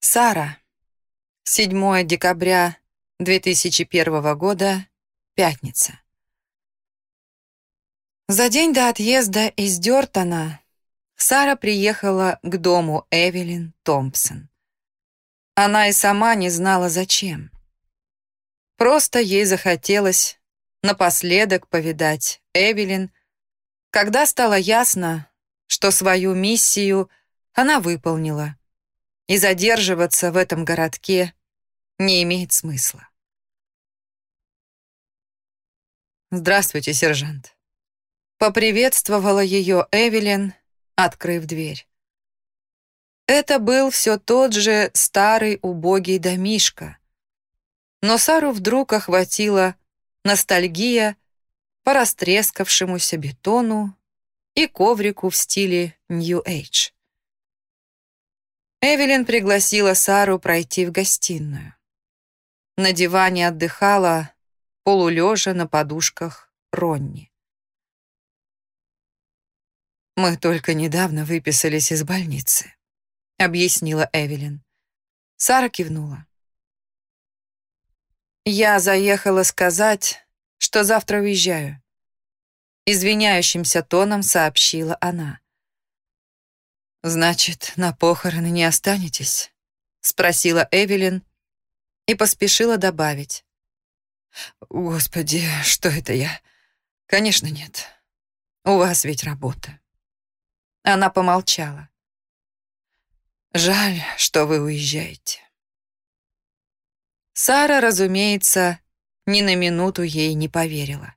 Сара. 7 декабря 2001 года. Пятница. За день до отъезда из Дёртона Сара приехала к дому Эвелин Томпсон. Она и сама не знала, зачем. Просто ей захотелось напоследок повидать Эвелин, когда стало ясно, что свою миссию она выполнила, и задерживаться в этом городке не имеет смысла. «Здравствуйте, сержант», — поприветствовала ее Эвелин, открыв дверь. Это был все тот же старый убогий домишка, но Сару вдруг охватила ностальгия по растрескавшемуся бетону и коврику в стиле Age. Эвелин пригласила Сару пройти в гостиную. На диване отдыхала, полулежа на подушках, Ронни. «Мы только недавно выписались из больницы», — объяснила Эвелин. Сара кивнула. «Я заехала сказать, что завтра уезжаю», — извиняющимся тоном сообщила она. «Значит, на похороны не останетесь?» — спросила Эвелин и поспешила добавить. «Господи, что это я? Конечно, нет. У вас ведь работа». Она помолчала. «Жаль, что вы уезжаете». Сара, разумеется, ни на минуту ей не поверила.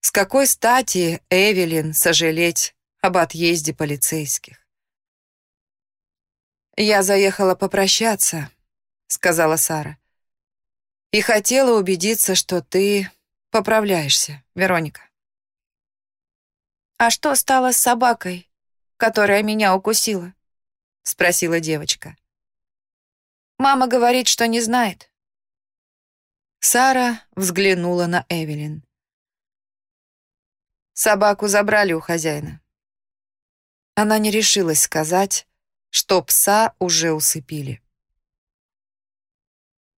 С какой стати Эвелин сожалеть об отъезде полицейских? «Я заехала попрощаться», — сказала Сара. «И хотела убедиться, что ты поправляешься, Вероника». «А что стало с собакой, которая меня укусила?» — спросила девочка. Мама говорит, что не знает. Сара взглянула на Эвелин. Собаку забрали у хозяина. Она не решилась сказать, что пса уже усыпили.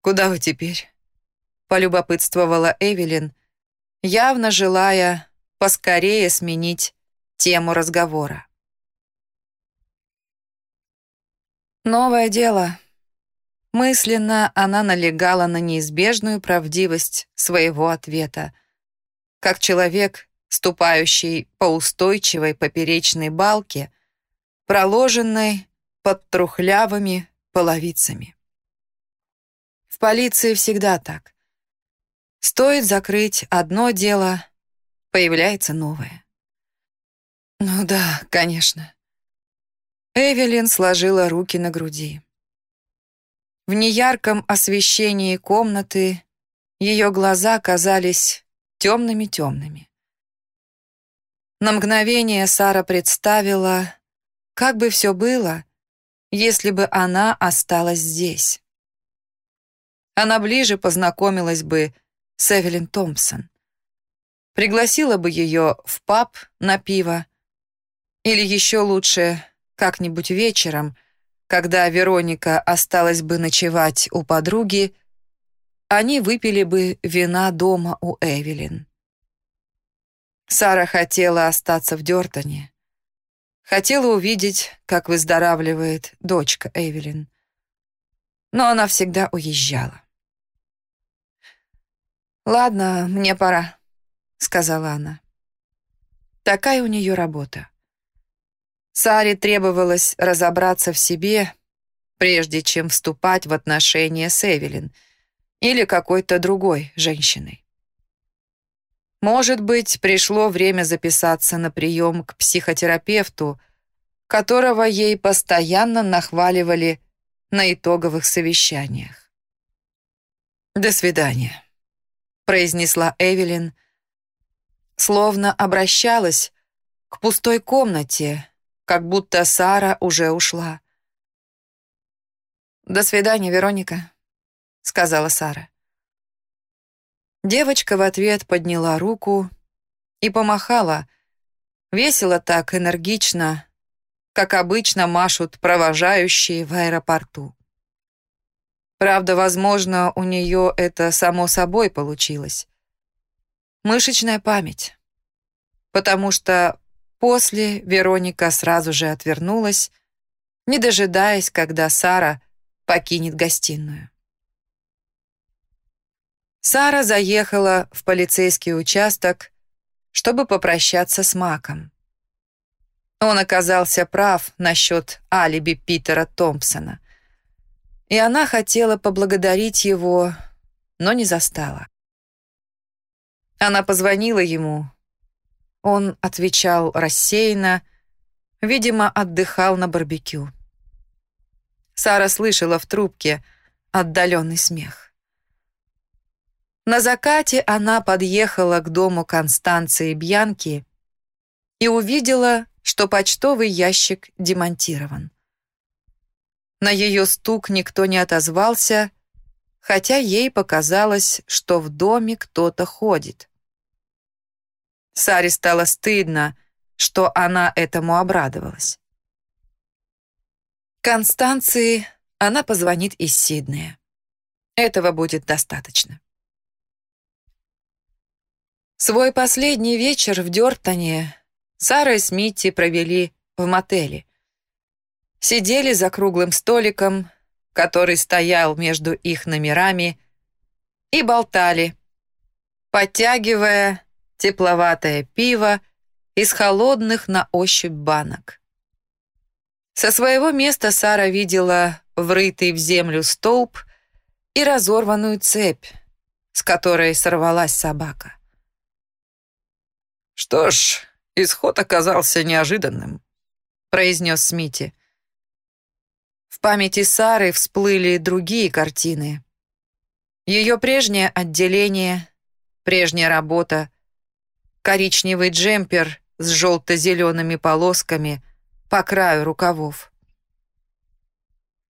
«Куда вы теперь?» — полюбопытствовала Эвелин, явно желая поскорее сменить тему разговора. «Новое дело», Мысленно она налегала на неизбежную правдивость своего ответа. Как человек, ступающий по устойчивой поперечной балке, проложенной под трухлявыми половицами. В полиции всегда так. Стоит закрыть одно дело, появляется новое. Ну да, конечно. Эвелин сложила руки на груди. В неярком освещении комнаты ее глаза казались темными-темными. На мгновение Сара представила, как бы все было, если бы она осталась здесь. Она ближе познакомилась бы с Эвелин Томпсон. Пригласила бы ее в паб на пиво. Или еще лучше, как-нибудь вечером — когда Вероника осталась бы ночевать у подруги, они выпили бы вина дома у Эвелин. Сара хотела остаться в Дёртоне. Хотела увидеть, как выздоравливает дочка Эвелин. Но она всегда уезжала. «Ладно, мне пора», — сказала она. Такая у нее работа. Саре требовалось разобраться в себе, прежде чем вступать в отношения с Эвелин или какой-то другой женщиной. Может быть, пришло время записаться на прием к психотерапевту, которого ей постоянно нахваливали на итоговых совещаниях. «До свидания», — произнесла Эвелин, словно обращалась к пустой комнате, как будто Сара уже ушла. «До свидания, Вероника», — сказала Сара. Девочка в ответ подняла руку и помахала, весело так, энергично, как обычно машут провожающие в аэропорту. Правда, возможно, у нее это само собой получилось. Мышечная память. Потому что после Вероника сразу же отвернулась, не дожидаясь, когда Сара покинет гостиную. Сара заехала в полицейский участок, чтобы попрощаться с Маком. Он оказался прав насчет алиби Питера Томпсона. И она хотела поблагодарить его, но не застала. Она позвонила ему. Он отвечал рассеянно, видимо, отдыхал на барбекю. Сара слышала в трубке отдаленный смех. На закате она подъехала к дому Констанции Бьянки и увидела, что почтовый ящик демонтирован. На ее стук никто не отозвался, хотя ей показалось, что в доме кто-то ходит. Саре стало стыдно, что она этому обрадовалась. Констанции она позвонит из Сиднея. Этого будет достаточно. Свой последний вечер в Дёртоне Сара и Смитти провели в мотеле. Сидели за круглым столиком, который стоял между их номерами, и болтали, подтягивая тепловатое пиво из холодных на ощупь банок. Со своего места Сара видела врытый в землю столб и разорванную цепь, с которой сорвалась собака. «Что ж, исход оказался неожиданным», — произнес Смити. В памяти Сары всплыли другие картины. Ее прежнее отделение, прежняя работа, коричневый джемпер с желто-зелеными полосками по краю рукавов.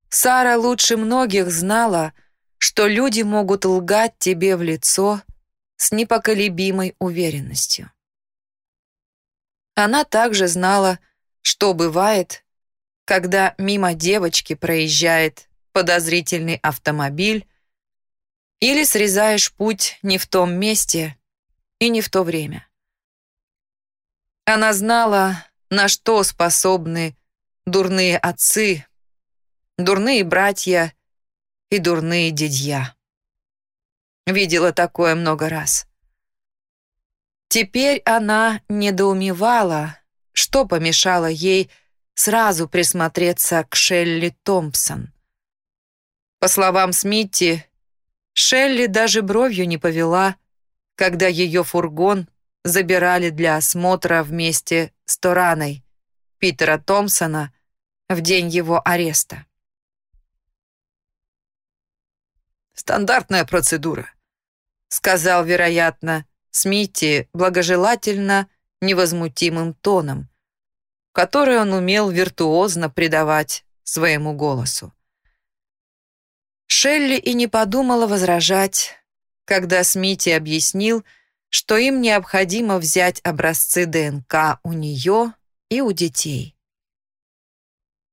Сара лучше многих знала, что люди могут лгать тебе в лицо с непоколебимой уверенностью. Она также знала, что бывает, когда мимо девочки проезжает подозрительный автомобиль или срезаешь путь не в том месте и не в то время. Она знала, на что способны дурные отцы, дурные братья и дурные дядья. Видела такое много раз. Теперь она недоумевала, что помешало ей сразу присмотреться к Шелли Томпсон. По словам Смитти, Шелли даже бровью не повела, когда ее фургон забирали для осмотра вместе с Тораной, Питера Томпсона, в день его ареста. «Стандартная процедура», — сказал, вероятно, Смити благожелательно невозмутимым тоном, который он умел виртуозно придавать своему голосу. Шелли и не подумала возражать, когда Смити объяснил, что им необходимо взять образцы ДНК у нее и у детей.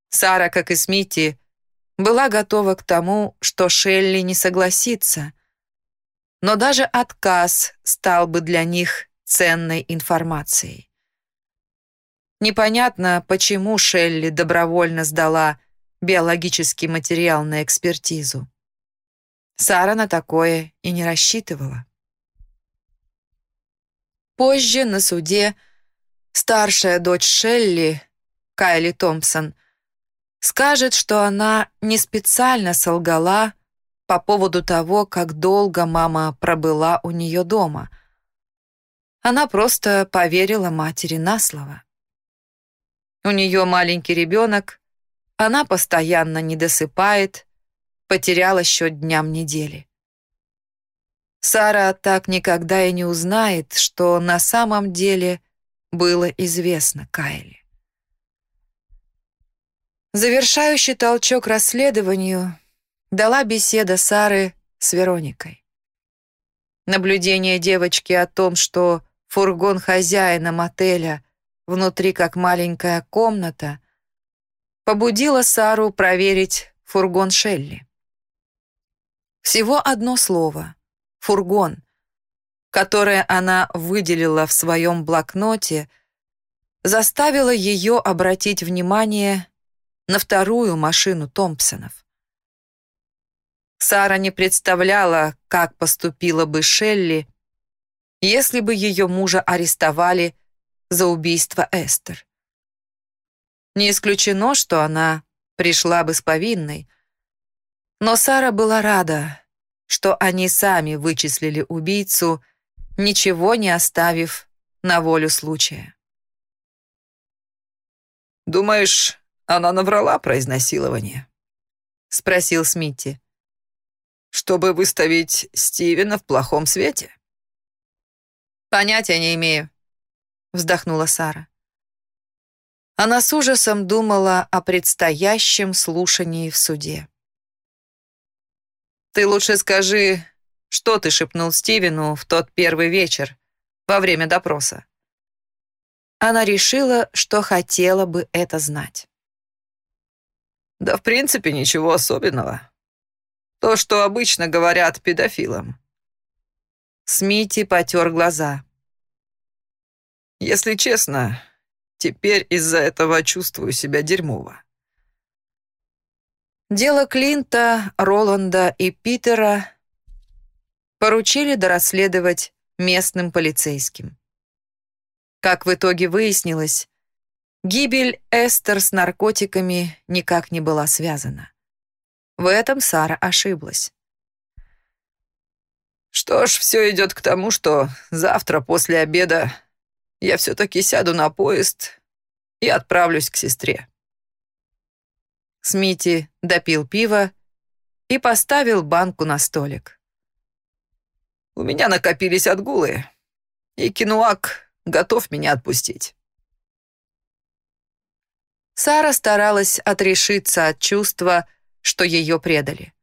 Сара, как и Смити, была готова к тому, что Шелли не согласится, но даже отказ стал бы для них ценной информацией. Непонятно, почему Шелли добровольно сдала биологический материал на экспертизу. Сара на такое и не рассчитывала. Позже на суде старшая дочь Шелли, Кайли Томпсон, скажет, что она не специально солгала по поводу того, как долго мама пробыла у нее дома. Она просто поверила матери на слово. У нее маленький ребенок, она постоянно не досыпает, потеряла счет дням недели. Сара так никогда и не узнает, что на самом деле было известно Кайли. Завершающий толчок расследованию дала беседа Сары с Вероникой. Наблюдение девочки о том, что фургон хозяина мотеля внутри как маленькая комната, побудило Сару проверить фургон Шелли. Всего одно слово — фургон, которое она выделила в своем блокноте, заставило ее обратить внимание на вторую машину Томпсонов. Сара не представляла, как поступила бы Шелли, если бы ее мужа арестовали за убийство Эстер. Не исключено, что она пришла бы с повинной, но Сара была рада, что они сами вычислили убийцу, ничего не оставив на волю случая. «Думаешь, она наврала про изнасилование?» — спросил Смитти. «Чтобы выставить Стивена в плохом свете?» «Понятия не имею», — вздохнула Сара. Она с ужасом думала о предстоящем слушании в суде. «Ты лучше скажи, что ты шепнул Стивену в тот первый вечер, во время допроса?» Она решила, что хотела бы это знать. «Да в принципе ничего особенного. То, что обычно говорят педофилам. Смити потер глаза. «Если честно, теперь из-за этого чувствую себя дерьмово». Дело Клинта, Роланда и Питера поручили дорасследовать местным полицейским. Как в итоге выяснилось, гибель Эстер с наркотиками никак не была связана. В этом Сара ошиблась. Что ж, все идет к тому, что завтра после обеда я все-таки сяду на поезд и отправлюсь к сестре. Смити допил пиво и поставил банку на столик. У меня накопились отгулы, и Кинуак готов меня отпустить. Сара старалась отрешиться от чувства, что ее предали.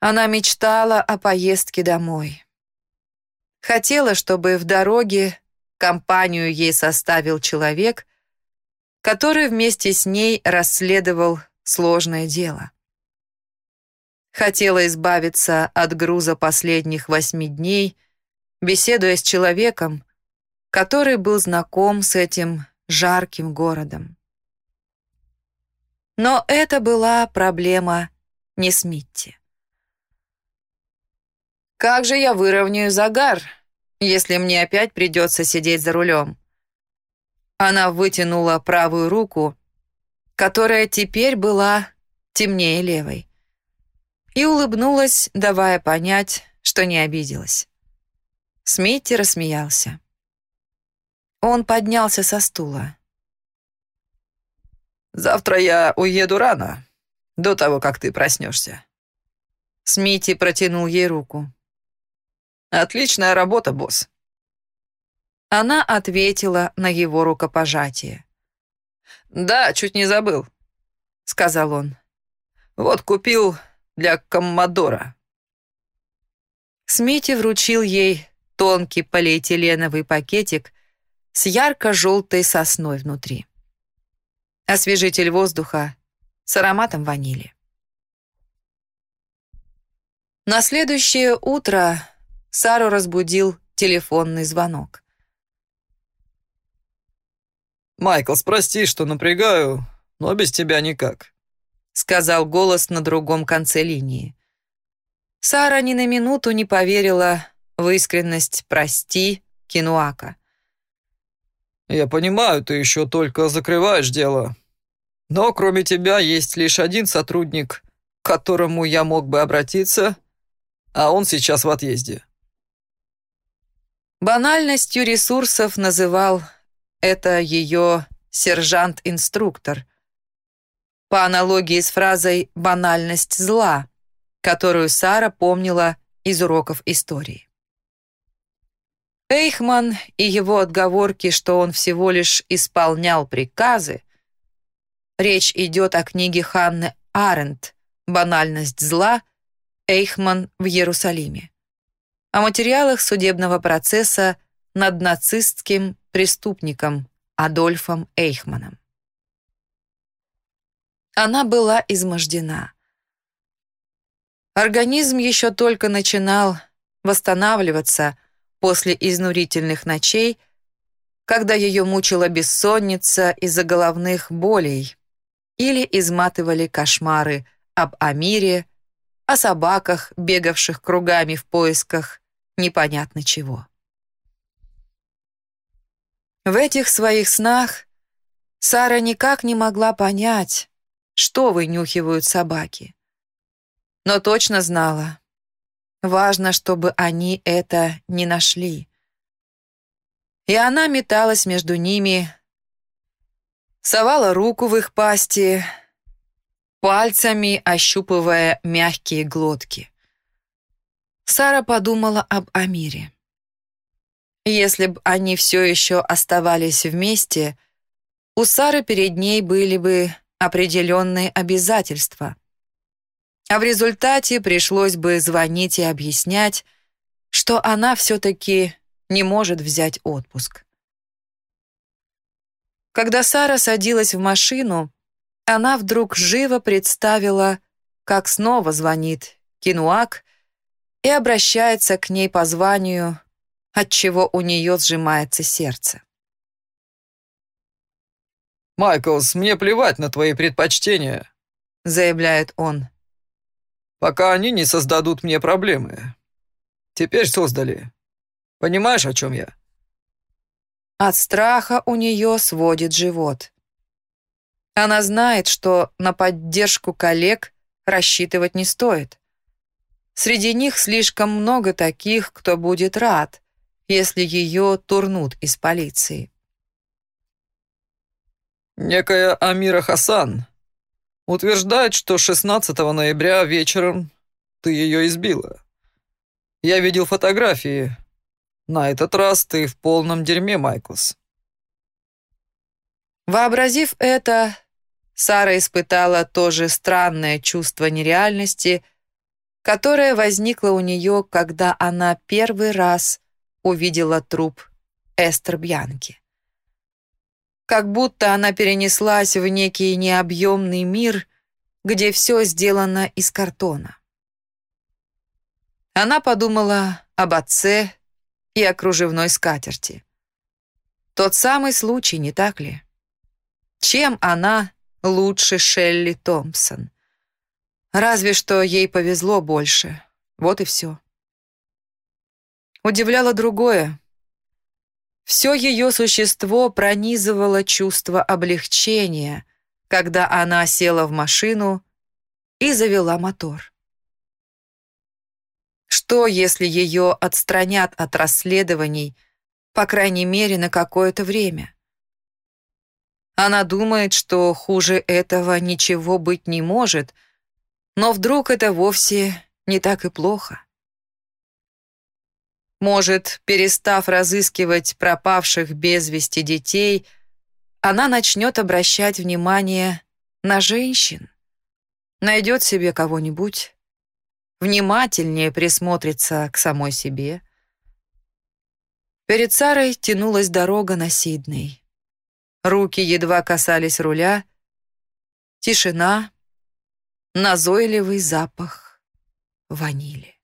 Она мечтала о поездке домой. Хотела, чтобы в дороге компанию ей составил человек, который вместе с ней расследовал сложное дело. Хотела избавиться от груза последних восьми дней, беседуя с человеком, который был знаком с этим жарким городом. Но это была проблема не Смитти. Как же я выровняю загар, если мне опять придется сидеть за рулем? Она вытянула правую руку, которая теперь была темнее левой, и улыбнулась, давая понять, что не обиделась. Смитти рассмеялся. Он поднялся со стула. «Завтра я уеду рано, до того, как ты проснешься». Смити протянул ей руку. «Отличная работа, босс». Она ответила на его рукопожатие. «Да, чуть не забыл», — сказал он. «Вот купил для Коммодора». Смити вручил ей тонкий полиэтиленовый пакетик с ярко-желтой сосной внутри. Освежитель воздуха с ароматом ванили. На следующее утро Сару разбудил телефонный звонок. «Майклс, прости, что напрягаю, но без тебя никак», сказал голос на другом конце линии. Сара ни на минуту не поверила в искренность «прости» Кинуака. «Я понимаю, ты еще только закрываешь дело, но кроме тебя есть лишь один сотрудник, к которому я мог бы обратиться, а он сейчас в отъезде». Банальностью ресурсов называл это ее сержант-инструктор. По аналогии с фразой «банальность зла», которую Сара помнила из уроков истории. Эйхман и его отговорки, что он всего лишь исполнял приказы, речь идет о книге Ханны Аренд «Банальность зла. Эйхман в Иерусалиме», о материалах судебного процесса над нацистским преступником Адольфом Эйхманом. Она была измождена. Организм еще только начинал восстанавливаться после изнурительных ночей, когда ее мучила бессонница из-за головных болей или изматывали кошмары об Амире, о собаках, бегавших кругами в поисках непонятно чего. В этих своих снах Сара никак не могла понять, что вынюхивают собаки. Но точно знала, важно, чтобы они это не нашли. И она металась между ними, совала руку в их пасти, пальцами ощупывая мягкие глотки. Сара подумала об Амире. Если бы они все еще оставались вместе, у Сары перед ней были бы определенные обязательства. А в результате пришлось бы звонить и объяснять, что она все-таки не может взять отпуск. Когда Сара садилась в машину, она вдруг живо представила, как снова звонит Кинуак и обращается к ней по званию, отчего у нее сжимается сердце. «Майклс, мне плевать на твои предпочтения», — заявляет он. «Пока они не создадут мне проблемы. Теперь создали. Понимаешь, о чем я?» От страха у нее сводит живот. Она знает, что на поддержку коллег рассчитывать не стоит. Среди них слишком много таких, кто будет рад, если ее турнут из полиции. Некая Амира Хасан утверждает, что 16 ноября вечером ты ее избила. Я видел фотографии. На этот раз ты в полном дерьме, Майклс. Вообразив это, Сара испытала то же странное чувство нереальности, которое возникло у нее, когда она первый раз увидела труп Эстер Бьянки. Как будто она перенеслась в некий необъемный мир, где все сделано из картона. Она подумала об отце и о кружевной скатерти. Тот самый случай, не так ли? Чем она лучше Шелли Томпсон? Разве что ей повезло больше. Вот и все. Удивляло другое. Все ее существо пронизывало чувство облегчения, когда она села в машину и завела мотор. Что, если ее отстранят от расследований, по крайней мере, на какое-то время? Она думает, что хуже этого ничего быть не может, но вдруг это вовсе не так и плохо. Может, перестав разыскивать пропавших без вести детей, она начнет обращать внимание на женщин, найдет себе кого-нибудь, внимательнее присмотрится к самой себе. Перед Сарой тянулась дорога на Сидней. Руки едва касались руля. Тишина, назойливый запах ванили.